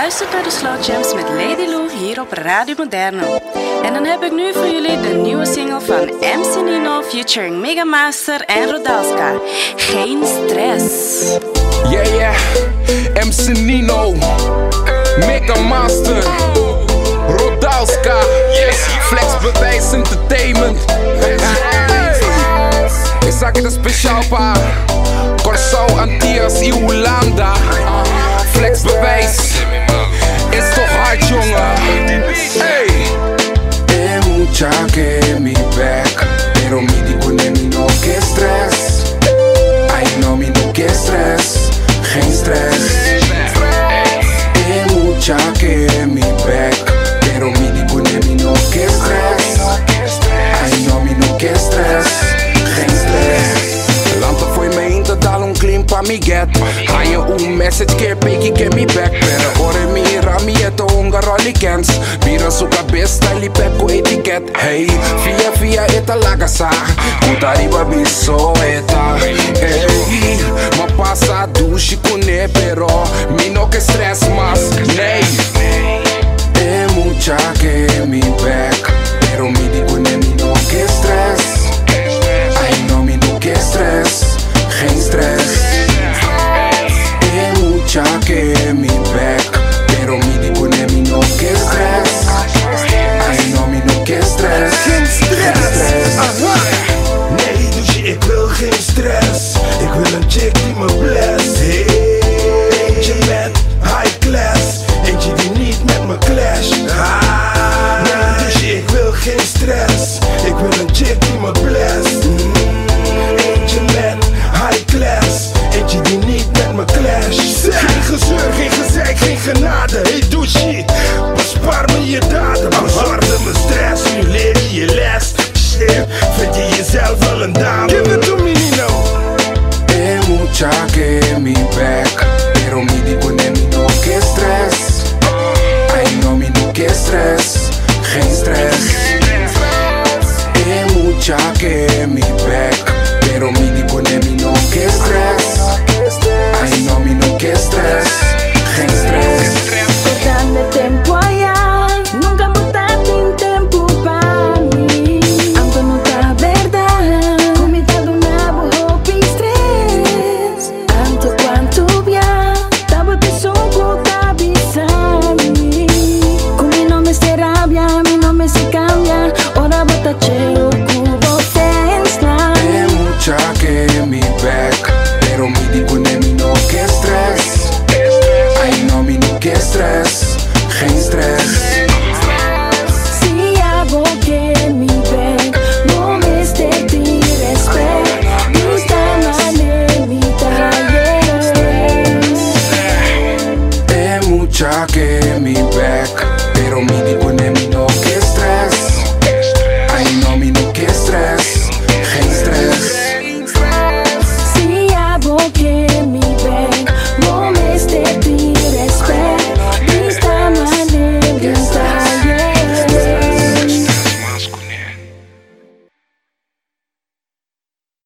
luistert naar de Slow Jams met Lady Lou hier op Radio Moderno. En dan heb ik nu voor jullie de nieuwe single van MC Nino featuring Megamaster en Rodalska. Geen stress. Yeah, yeah. MC Nino. Megamaster. Rodalska. Flex Bewijs Entertainment. Ik zag het speciaal paar. Corso, Antillas y Holanda. Flex Bewijs. Haya un message que peki que mi back Pero ore mi rami eto unga rolly cans Bira su cabesta li peko etiket Hey, via via eta lagasa Kuta riba biso eta. Hey, ma passa douche stress. Ik wil een chick die me bless. Hey, eentje met high class. Eentje die niet met me clash. Ah, dus ik wil geen stress. Ik wil een chick die me bless. Eentje met high class. Eentje die niet met me clash. Geen gezeur, geen gezeik, geen genade. Hey, doe. Bespaar me je daden. Beharde mijn stress. Nu leer je je les. Shit, vind je jezelf wel een dame? future.